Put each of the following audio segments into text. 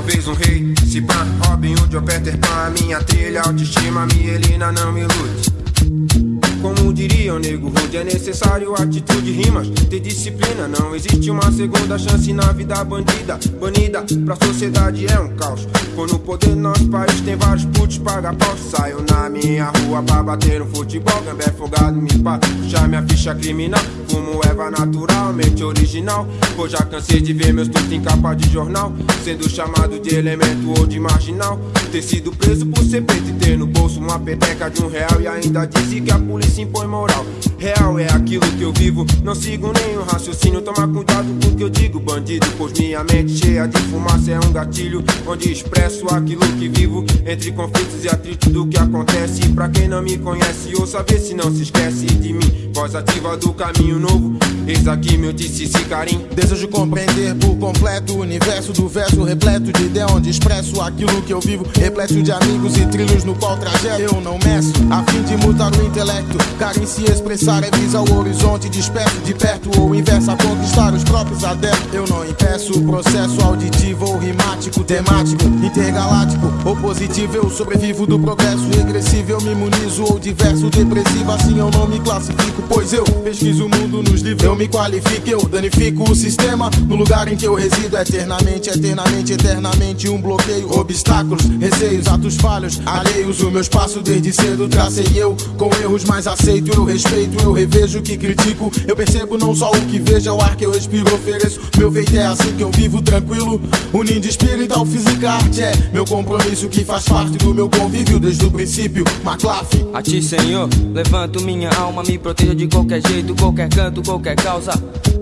talvez um rei. Se pan, Robin Hood ou Peter Pan, a minha trilha, autoestima, Mielina não me ilude. Como diria o nego rude, é necessário atitude, rimas, ter disciplina. Não existe uma segunda chance na vida bandida. Banida pra sociedade é um caos. Por no poder do nosso país tem vários putos paga pau. Saio na minha rua pra bater um futebol. Gambé folgado me passa, puxar minha ficha criminal. Fumo Eva naturalmente original. Pois já cansei de ver meus tutos em capa de jornal. Sendo chamado de elemento ou de marginal. Ter sido preso por ser preto e ter no bolso uma peteca de um real. E ainda disse que a polícia simple moral. Real é aquilo que eu vivo, não sigo nenhum raciocínio. Toma cuidado com o que eu digo, bandido. Pois minha mente cheia de fumaça é um gatilho onde expresso aquilo que vivo. Entre conflitos e atritos do que acontece. Pra quem não me conhece, ou saber se não se esquece de mim. Voz ativa do caminho novo. Eis aqui meu disse carinho. Desejo compreender por completo o universo do verso repleto de ideia onde expresso aquilo que eu vivo. Repleto de amigos e trilhos no qual trajeto eu não meço. A fim de mudar o intelecto, cara em se expressar é visa o horizonte disperso de perto ou inversa conquistar os próprios adeptos. Eu não impeço o processo auditivo ou rimático, temático, intergaláctico ou positivo. Eu sobrevivo do progresso regressivo, eu me imunizo ou diverso, depressivo. Assim eu não me classifico, pois eu pesquiso o mundo nos livros. Eu me qualifico, eu danifico o sistema no lugar em que eu resido eternamente, eternamente, eternamente. Um bloqueio, obstáculos, receios, atos falhos, alheios. O meu espaço desde cedo tracei eu com erros, mas aceito. Eu respeito, eu revejo o que critico. Eu percebo não só o que vejo, é o ar que eu respiro, ofereço. Meu feito é assim que eu vivo tranquilo, unindo espírito ao física arte. É meu compromisso que faz parte do meu convívio desde o princípio. McLaughlin. A ti, Senhor, levanto minha alma, me proteja de qualquer jeito, qualquer canto, qualquer causa.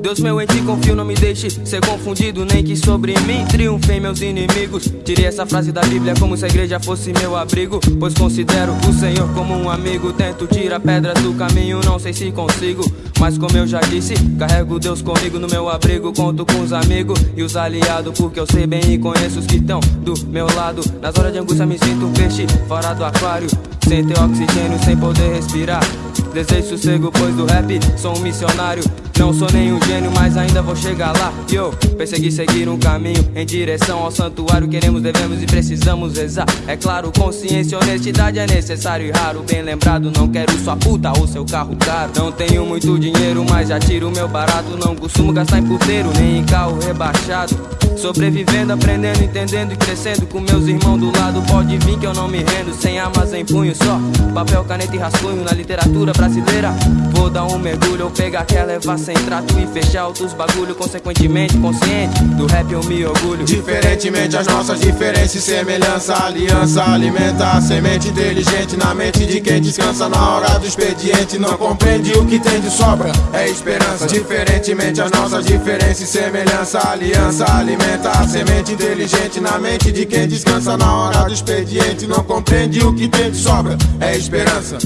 Deus meu, em ti confio, não me deixe ser confundido, nem que sobre mim triunfem meus inimigos. Tirei essa frase da Bíblia como se a igreja fosse meu abrigo, pois considero o Senhor como um amigo. Tento tirar pedras do caminho, não sei se consigo. Mas como eu já disse, carrego Deus comigo no meu abrigo. Conto com os amigos e os aliados, porque eu sei bem e conheço os que estão do meu lado. Nas horas de angústia me sinto um peixe fora do aquário, sem ter oxigênio, sem poder respirar. Desejo sossego, pois do rap sou um missionário. Não sou nenhum gênio, mas ainda vou chegar lá. Yo, persegui seguir um caminho em direção ao santuário. Queremos, devemos e precisamos rezar. É claro, consciência honestidade é necessário e raro. Bem lembrado, não quero sua puta ou seu carro caro. Não tenho muito dinheiro, mas já tiro meu barato. Não costumo gastar em puteiro, nem em carro rebaixado. Sobrevivendo, aprendendo, entendendo e crescendo com meus irmãos do lado. Pode vir que eu não me rendo, sem armas em punho só. Papel, caneta e rascunho na literatura brasileira. Vou dar um mergulho ou pegar aquela levar sem trato e fechar outros bagulho. Consequentemente, consciente do rap eu me orgulho. Diferentemente, as nossas diferenças e semelhança. Aliança alimenta a semente inteligente na mente de quem descansa na hora do expediente. Não compreende o que tem de sobra, é esperança. Diferentemente, as nossas diferenças e semelhança. Aliança alimenta a semente inteligente na mente de quem descansa na hora do expediente. Não compreende o que tem de sobra, é esperança.